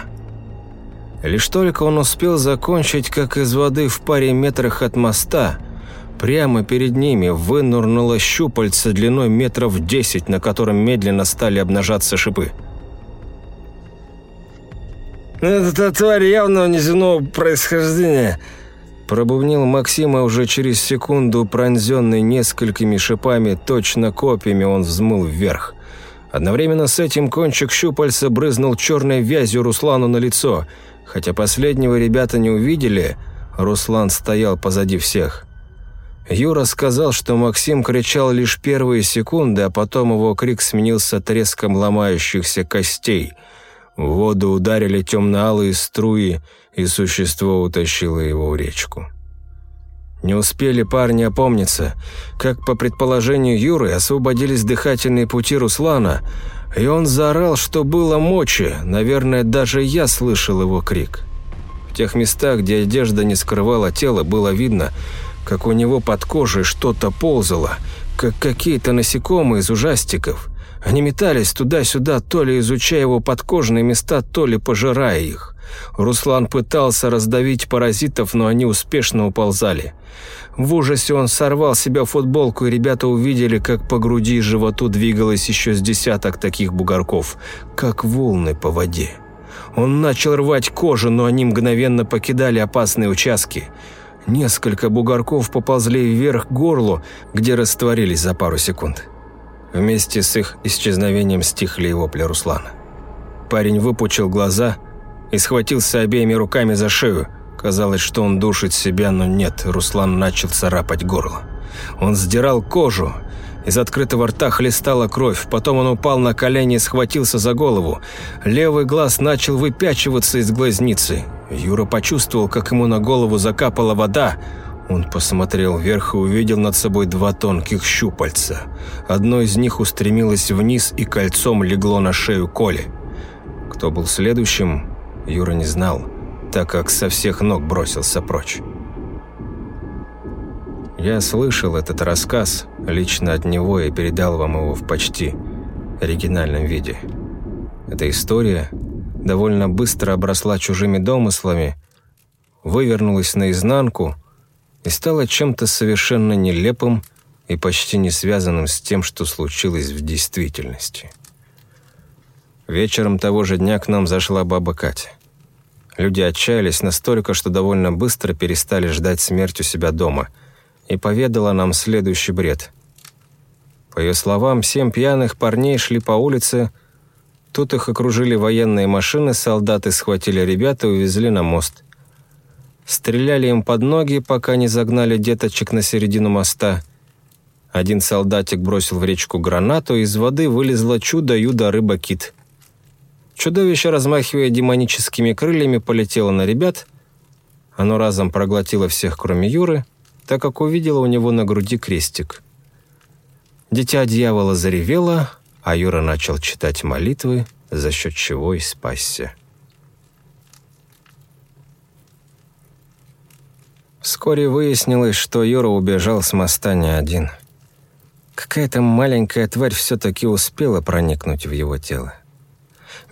A: Лишь только он успел закончить, как из воды в паре метрах от моста, прямо перед ними вынурнуло щупальце длиной метров десять, на котором медленно стали обнажаться шипы.
B: «Это тварь явно неземного происхождения»,
A: Пробубнил Максима уже через секунду, пронзенный несколькими шипами, точно копьями он взмыл вверх. Одновременно с этим кончик щупальца брызнул черной вязью Руслану на лицо. Хотя последнего ребята не увидели, Руслан стоял позади всех. Юра сказал, что Максим кричал лишь первые секунды, а потом его крик сменился треском ломающихся костей. В воду ударили темно-алые струи, и существо утащило его в речку. Не успели парни опомниться, как, по предположению Юры, освободились дыхательные пути Руслана, и он заорал, что было мочи, наверное, даже я слышал его крик. В тех местах, где одежда не скрывала тело, было видно, как у него под кожей что-то ползало, как какие-то насекомые из ужастиков. Они метались туда-сюда, то ли изучая его подкожные места, то ли пожирая их. Руслан пытался раздавить паразитов, но они успешно уползали. В ужасе он сорвал себя футболку, и ребята увидели, как по груди и животу двигалось еще с десяток таких бугорков, как волны по воде. Он начал рвать кожу, но они мгновенно покидали опасные участки. Несколько бугорков поползли вверх к горлу, где растворились за пару секунд. Вместе с их исчезновением стихли и вопли Руслана. Парень выпучил глаза – и схватился обеими руками за шею. Казалось, что он душит себя, но нет, Руслан начал царапать горло. Он сдирал кожу, из открытого рта хлестала кровь, потом он упал на колени и схватился за голову. Левый глаз начал выпячиваться из глазницы. Юра почувствовал, как ему на голову закапала вода. Он посмотрел вверх и увидел над собой два тонких щупальца. Одно из них устремилось вниз и кольцом легло на шею Коли. Кто был следующим, Юра не знал, так как со всех ног бросился прочь. Я слышал этот рассказ лично от него и передал вам его в почти оригинальном виде. Эта история довольно быстро обросла чужими домыслами, вывернулась наизнанку и стала чем-то совершенно нелепым и почти не связанным с тем, что случилось в действительности. Вечером того же дня к нам зашла баба Катя. Люди отчаялись настолько, что довольно быстро перестали ждать смерть у себя дома, и поведала нам следующий бред. По ее словам, семь пьяных парней шли по улице, тут их окружили военные машины, солдаты схватили ребят и увезли на мост. Стреляли им под ноги, пока не загнали деточек на середину моста. Один солдатик бросил в речку гранату, из воды вылезла чудо-юдо-рыба-кит – Чудовище, размахивая демоническими крыльями, полетело на ребят. Оно разом проглотило всех, кроме Юры, так как увидело у него на груди крестик. Дитя дьявола заревело, а Юра начал читать молитвы, за счет чего и спасся. Вскоре выяснилось, что Юра убежал с моста не один. Какая-то маленькая тварь все-таки успела проникнуть в его тело.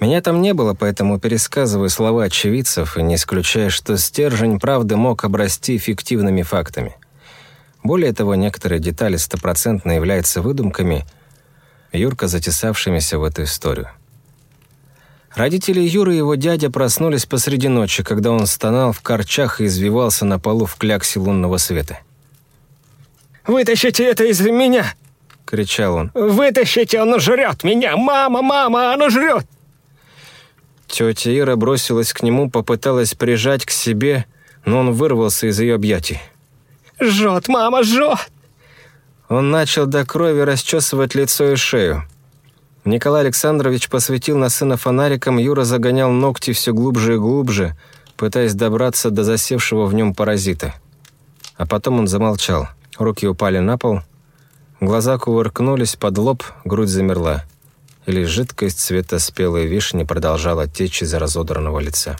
A: Меня там не было, поэтому пересказываю слова очевидцев и не исключая, что стержень правды мог обрасти фиктивными фактами. Более того, некоторые детали стопроцентно являются выдумками, Юрка затесавшимися в эту историю. Родители Юры и его дядя проснулись посреди ночи, когда он стонал в корчах и извивался на полу в кляксе лунного света.
C: «Вытащите это из меня!»
A: — кричал он.
C: «Вытащите, оно жрет меня! Мама, мама, оно жрет!»
A: Тетя Ира бросилась к нему, попыталась прижать к себе, но он вырвался из ее объятий.
C: «Жжет, мама, жжет!»
A: Он начал до крови расчесывать лицо и шею. Николай Александрович посветил на сына фонариком, Юра загонял ногти все глубже и глубже, пытаясь добраться до засевшего в нем паразита. А потом он замолчал. Руки упали на пол, глаза кувыркнулись под лоб, грудь замерла или жидкость цвета спелой вишни продолжала течь из разодранного лица.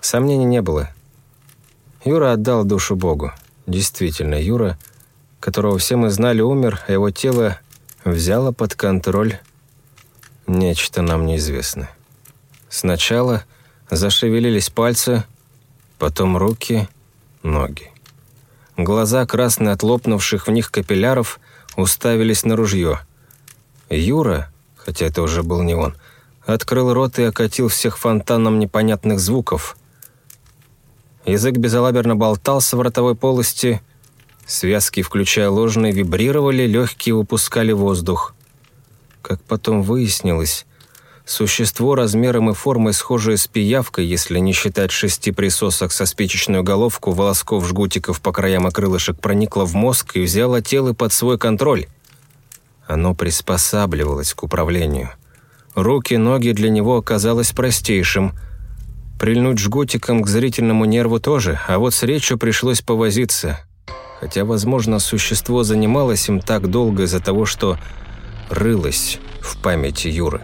A: Сомнений не было. Юра отдал душу Богу. Действительно, Юра, которого все мы знали, умер, а его тело взяла под контроль нечто нам неизвестное. Сначала зашевелились пальцы, потом руки, ноги. Глаза, красные от лопнувших в них капилляров, уставились на ружье. Юра, хотя это уже был не он, открыл рот и окатил всех фонтаном непонятных звуков. Язык безалаберно болтался в ротовой полости, связки, включая ложные, вибрировали, легкие выпускали воздух. Как потом выяснилось, существо размером и формой схожее с пиявкой, если не считать шести присосок со спичечную головку, волосков, жгутиков по краям окрылышек, проникло в мозг и взяло тело под свой контроль. Оно приспосабливалось к управлению – Руки, ноги для него оказалось простейшим. Прильнуть жгутиком к зрительному нерву тоже, а вот с речью пришлось повозиться. Хотя, возможно, существо занималось им так долго из-за того, что рылось в памяти Юры.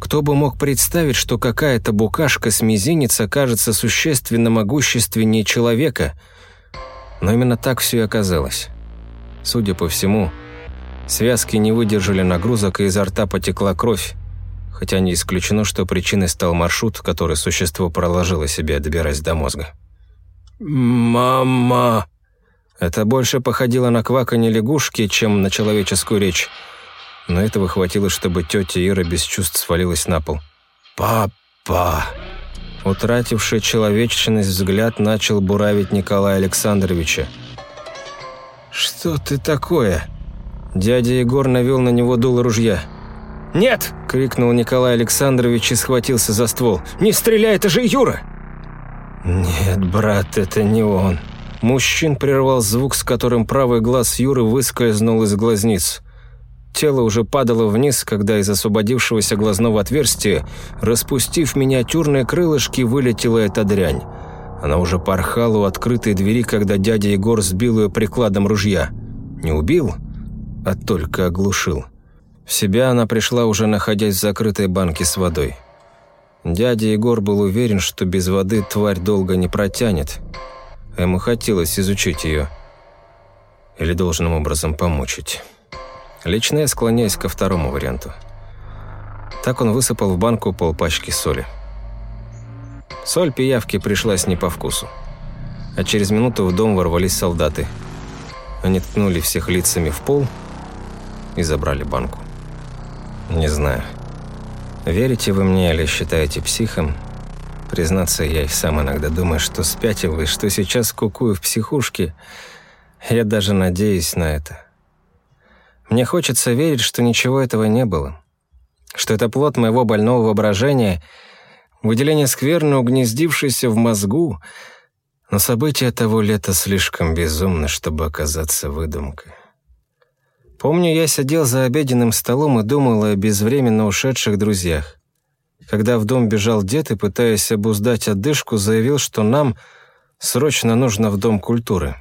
A: Кто бы мог представить, что какая-то букашка с мизинец окажется существенно могущественнее человека? Но именно так все и оказалось. Судя по всему, Связки не выдержали нагрузок, и изо рта потекла кровь, хотя не исключено, что причиной стал маршрут, который существо проложило себе, добираясь до мозга.
B: «Мама!»
A: Это больше походило на кваканье лягушки, чем на человеческую речь. Но этого хватило, чтобы тетя Ира без чувств свалилась на пол.
B: «Папа!»
A: Утративший человечность взгляд начал буравить Николая Александровича. «Что ты такое?» Дядя Егор навел на него дуло ружья.
C: «Нет!» – крикнул Николай Александрович и схватился за ствол. «Не стреляй, это же Юра!»
A: «Нет, брат, это не он». Мужчин прервал звук, с которым правый глаз Юры выскользнул из глазниц. Тело уже падало вниз, когда из освободившегося глазного отверстия, распустив миниатюрные крылышки, вылетела эта дрянь. Она уже порхала у открытой двери, когда дядя Егор сбил ее прикладом ружья. Не убил, а только оглушил. В себя она пришла, уже находясь в закрытой банке с водой. Дядя Егор был уверен, что без воды тварь долго не протянет. Ему хотелось изучить ее. Или должным образом помучить. Лично я склоняюсь ко второму варианту. Так он высыпал в банку полпачки соли. Соль пиявки пришлась не по вкусу. А через минуту в дом ворвались солдаты. Они ткнули всех лицами в пол – и забрали банку. Не знаю, верите вы мне или считаете психом, признаться, я и сам иногда думаю, что спятил и что сейчас кукую в психушке. Я даже надеюсь на это. Мне хочется верить, что ничего этого не было. Что это плод моего больного воображения, выделение скверно угнездившееся в мозгу, но события того лета слишком безумны, чтобы оказаться выдумкой. Помню, я сидел за обеденным столом и думал о безвременно ушедших друзьях. Когда в дом бежал дед и, пытаясь обуздать отдышку, заявил, что нам срочно нужно в Дом культуры.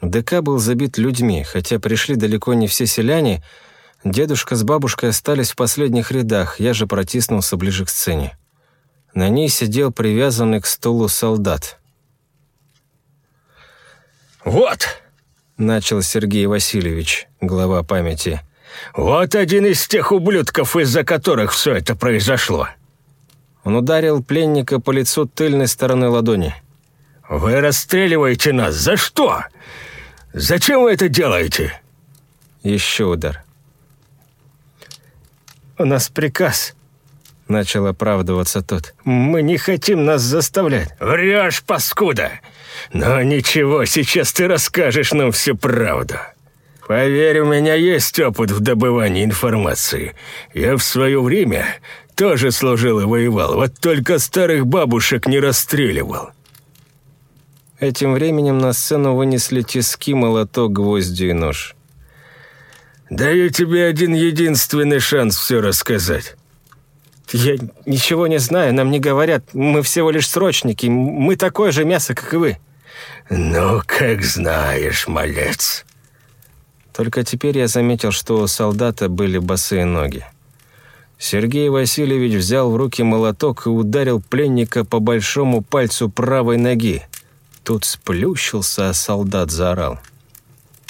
A: ДК был забит людьми, хотя пришли далеко не все селяне, дедушка с бабушкой остались в последних рядах, я же протиснулся ближе к сцене. На ней сидел привязанный к стулу солдат.
B: «Вот!»
A: начал Сергей Васильевич, глава памяти.
B: «Вот один из тех ублюдков, из-за которых все это произошло».
A: Он ударил пленника по лицу тыльной стороной ладони.
B: «Вы расстреливаете нас. За что? Зачем вы это делаете?»
A: Еще удар.
C: «У нас приказ», — начал оправдываться тот. «Мы не хотим нас заставлять».
B: «Врешь, паскуда! Но ничего, сейчас ты расскажешь нам всю правду. Поверь, у меня есть опыт в добывании информации. Я в свое время тоже служил и воевал, вот только старых бабушек не расстреливал».
A: Этим временем на сцену вынесли тиски, молоток, гвозди и нож.
B: «Даю тебе один единственный шанс все рассказать».
C: «Я ничего не знаю, нам не говорят. Мы всего лишь срочники. Мы такое же мясо, как и вы».
B: «Ну, как знаешь, малец».
A: Только теперь я заметил, что у солдата были босые ноги. Сергей Васильевич взял в руки молоток и ударил пленника по большому пальцу правой ноги. Тут сплющился, а солдат заорал.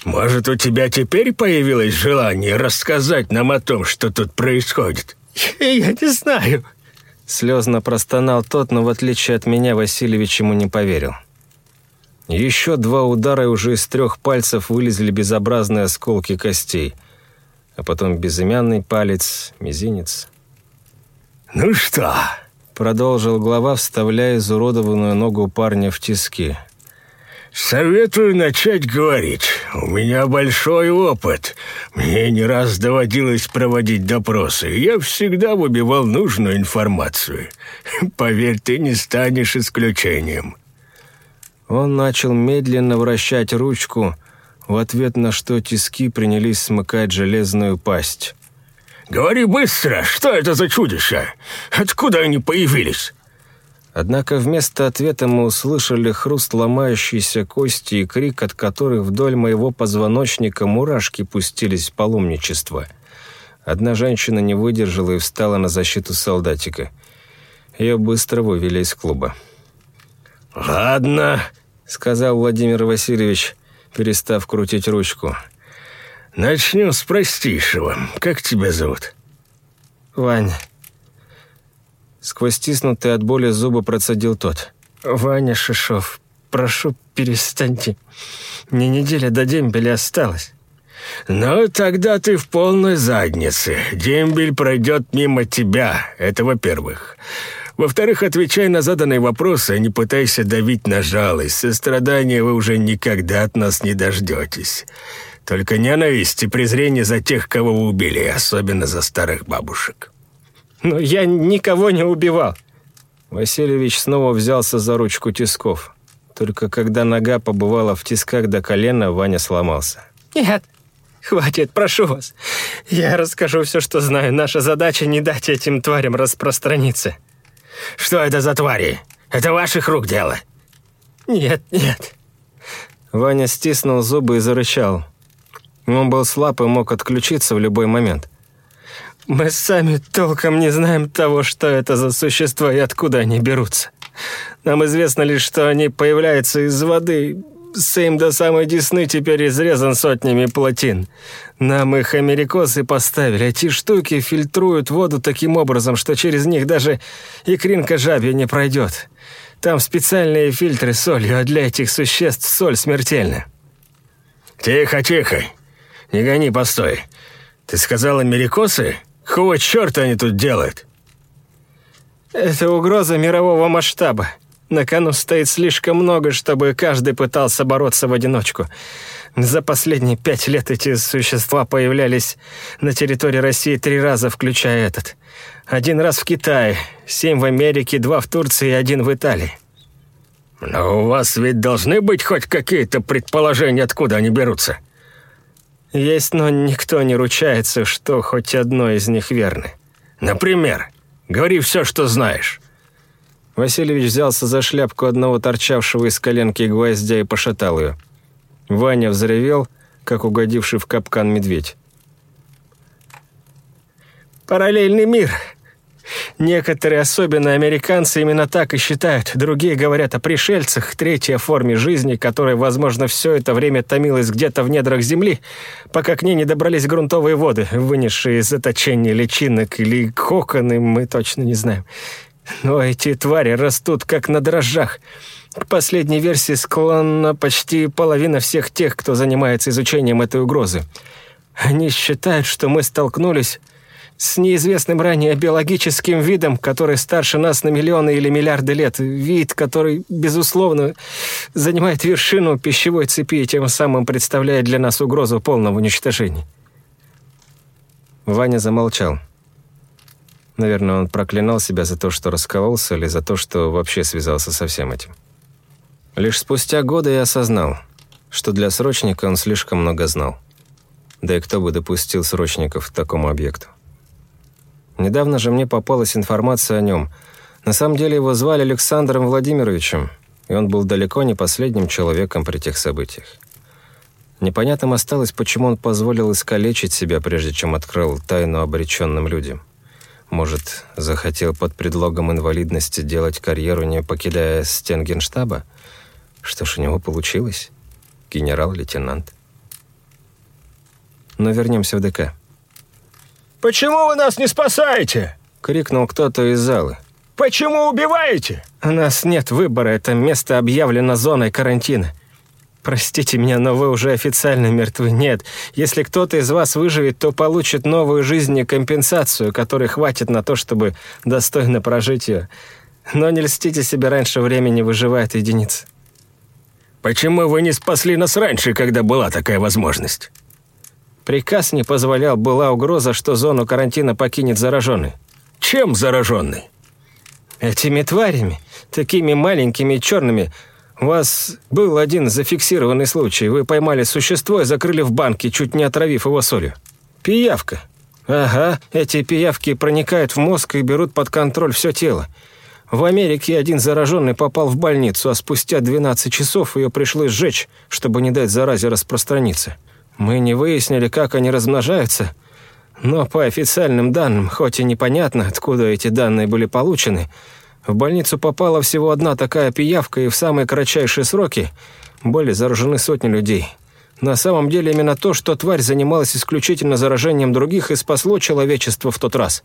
B: Может, у тебя теперь появилось желание рассказать нам о том, что тут происходит?»
C: «Я не знаю», — слезно простонал тот, но в отличие от меня Васильевич ему не поверил. Еще два удара, и уже из трех пальцев вылезли безобразные осколки костей, а потом безымянный палец, мизинец.
B: «Ну что?»
A: — продолжил глава, вставляя изуродованную ногу парня в тиски —
B: «Советую начать говорить. У меня большой опыт. Мне не раз доводилось проводить допросы, и я всегда выбивал нужную информацию. Поверь, ты не станешь исключением».
A: Он начал медленно вращать ручку, в ответ на что тиски принялись смыкать железную пасть.
B: «Говори быстро! Что это за чудища? Откуда они появились?»
A: Однако вместо ответа мы услышали хруст ломающейся кости и крик, от которых вдоль моего позвоночника мурашки пустились в паломничество. Одна женщина не выдержала и встала на защиту солдатика. Ее быстро вывели из клуба.
B: «Ладно», — сказал Владимир Васильевич, перестав крутить ручку. «Начнем с простейшего. Как тебя зовут?»
A: «Ваня». Сквозь стиснутые от боли зубы процедил тот. «Ваня Шишов, прошу, перестаньте. Мне неделя до дембеля осталось».
B: «Ну, тогда ты в полной заднице. Дембель пройдет мимо тебя, это во-первых. Во-вторых, отвечай на заданные вопросы, а не пытайся давить на жалость. Сострадания вы уже никогда от нас не дождетесь. Только ненависть и презрение за тех, кого вы убили, особенно за старых бабушек».
C: Но я никого не убивал.
A: Васильевич снова взялся за ручку тисков. Только когда нога побывала в тисках до колена, Ваня сломался.
C: «Нет, хватит, прошу вас. Я расскажу все, что знаю. Наша задача не дать этим тварям распространиться».
B: «Что это за твари? Это ваших рук дело?»
C: «Нет, нет».
A: Ваня стиснул зубы и зарычал. Он был слаб и мог отключиться в любой момент.
C: Мы сами толком не знаем того, что это за существа и откуда они берутся. Нам известно лишь, что они появляются из воды. Сейм до самой Десны теперь изрезан сотнями плотин. Нам их америкосы поставили. Эти штуки фильтруют воду таким образом, что через них даже икринка жабья не пройдет. Там специальные фильтры с солью, а для этих существ соль смертельна.
B: «Тихо, тихо. Не гони, постой. Ты сказал америкосы?» Какого черта они тут делают?»
C: «Это угроза мирового масштаба. На кону стоит слишком много, чтобы каждый пытался бороться в одиночку. За последние пять лет эти существа появлялись на территории России три раза, включая этот. Один раз в Китае, семь в Америке, два в Турции и один в Италии.
B: «Но у вас ведь должны быть хоть какие-то предположения, откуда они берутся?»
C: Есть, но никто не ручается, что хоть одно из них верно.
B: Например, говори все, что знаешь».
A: Васильевич взялся за шляпку одного торчавшего из коленки гвоздя и пошатал ее. Ваня взревел, как угодивший в капкан медведь.
C: «Параллельный мир. Некоторые, особенно американцы, именно так и считают. Другие говорят о пришельцах, третьей форме жизни, которая, возможно, все это время томилась где-то в недрах Земли, пока к ней не добрались грунтовые воды, вынесшие из заточения личинок или коконы, мы точно не знаем. Но эти твари растут как на дрожжах. К последней версии склонна почти половина всех тех, кто занимается изучением этой угрозы. Они считают, что мы столкнулись с неизвестным ранее биологическим видом, который старше нас на миллионы или миллиарды лет. Вид, который, безусловно, занимает вершину пищевой цепи и тем самым представляет для нас угрозу полного уничтожения.
A: Ваня замолчал. Наверное, он проклинал себя за то, что раскололся, или за то, что вообще связался со всем этим. Лишь спустя годы я осознал, что для срочника он слишком много знал. Да и кто бы допустил срочников к такому объекту? Недавно же мне попалась информация о нем. На самом деле его звали Александром Владимировичем, и он был далеко не последним человеком при тех событиях. Непонятным осталось, почему он позволил искалечить себя, прежде чем открыл тайну обреченным людям. Может, захотел под предлогом инвалидности делать карьеру, не покидая стен генштаба? Что ж у него получилось? Генерал-лейтенант. Но вернемся в ДК.
C: «Почему вы нас не спасаете?»
A: — крикнул кто-то из зала.
C: «Почему убиваете?»
A: «У нас нет выбора, это место объявлено зоной карантина. Простите меня, но вы уже официально мертвы. Нет, если кто-то из вас выживет, то получит новую жизнь и компенсацию, которой хватит на то, чтобы достойно прожить ее. Но не льстите себе раньше времени, выживает единица».
C: «Почему вы не спасли нас раньше, когда была такая возможность?»
A: Приказ не позволял, была угроза, что зону карантина покинет зараженный.
C: «Чем зараженный?»
A: Этими тварями, такими маленькими и черными. У вас был один зафиксированный случай. Вы поймали существо и закрыли в банке, чуть не отравив его солью. Пиявка. Ага, эти пиявки проникают в мозг и берут под контроль все тело. В Америке один зараженный попал в больницу, а спустя 12 часов ее пришлось сжечь, чтобы не дать заразе распространиться. Мы не выяснили, как они размножаются, но по официальным данным, хоть и непонятно, откуда эти данные были получены, в больницу попала всего одна такая пиявка, и в самые кратчайшие сроки были заражены сотни людей. На самом деле именно то, что тварь занималась исключительно заражением других и спасло человечество в тот раз.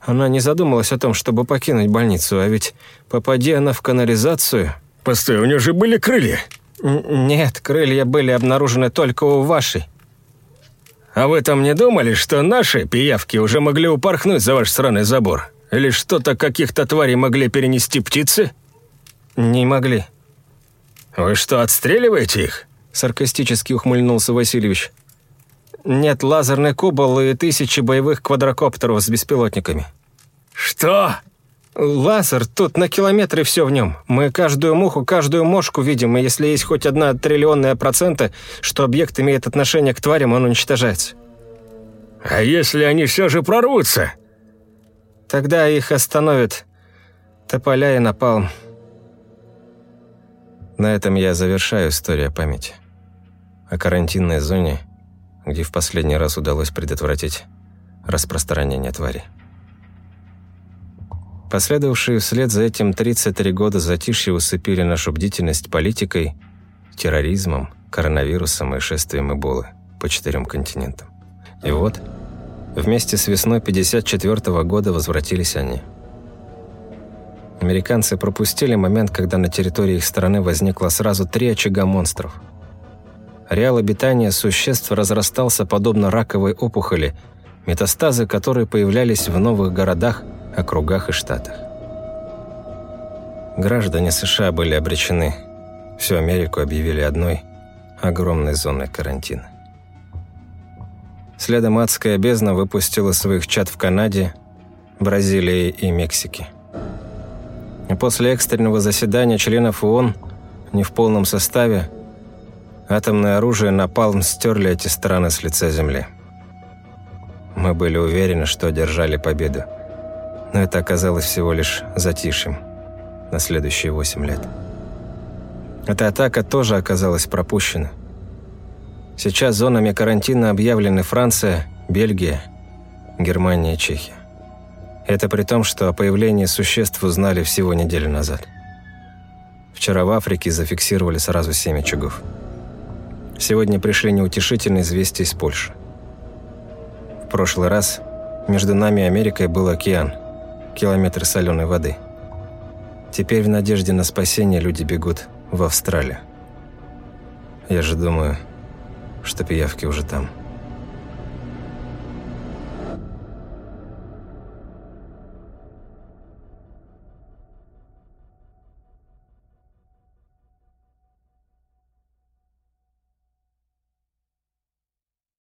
A: Она не задумалась о том, чтобы покинуть больницу, а ведь попади она в канализацию...
C: «Постой, у нее же были крылья!»
A: «Нет, крылья были обнаружены только у вашей».
C: «А вы там не думали, что наши пиявки уже могли упорхнуть за ваш сраный забор? Или что-то каких-то тварей могли перенести птицы?»
A: «Не могли».
C: «Вы что, отстреливаете их?»
A: Саркастически ухмыльнулся Васильевич. «Нет, лазерный кубол и тысячи боевых квадрокоптеров с беспилотниками».
C: «Что?»
A: «Лазер, тут на километры все в нем. Мы каждую муху, каждую мошку видим, и если есть хоть одна триллионная процента, что объект имеет отношение к тварям, он уничтожается».
C: «А если они все же прорвутся?»
A: «Тогда их остановят тополя и напалм». На этом я завершаю историю памяти. О карантинной зоне, где в последний раз удалось предотвратить распространение твари. Последовавшие вслед за этим 33 года затишья усыпили нашу бдительность политикой, терроризмом, коронавирусом и шествием Эболы по четырем континентам. И вот, вместе с весной 54 -го года возвратились они. Американцы пропустили момент, когда на территории их страны возникло сразу три очага монстров. Реал обитания существ разрастался подобно раковой опухоли, метастазы которой появлялись в новых городах – округах и штатах. Граждане США были обречены. Всю Америку объявили одной огромной зоной карантина. Следом адская бездна выпустила своих чад в Канаде, Бразилии и Мексике. И после экстренного заседания членов ООН, не в полном составе, атомное оружие напалм стерли эти страны с лица земли. Мы были уверены, что одержали победу но это оказалось всего лишь затишьем на следующие восемь лет. Эта атака тоже оказалась пропущена. Сейчас зонами карантина объявлены Франция, Бельгия, Германия Чехия. Это при том, что о появлении существ узнали всего неделю назад. Вчера в Африке зафиксировали сразу семь очагов. Сегодня пришли неутешительные известия из Польши. В прошлый раз между нами и Америкой был океан – километры соленой воды. Теперь в надежде на спасение люди бегут в Австралию. Я же думаю, что пиявки уже там.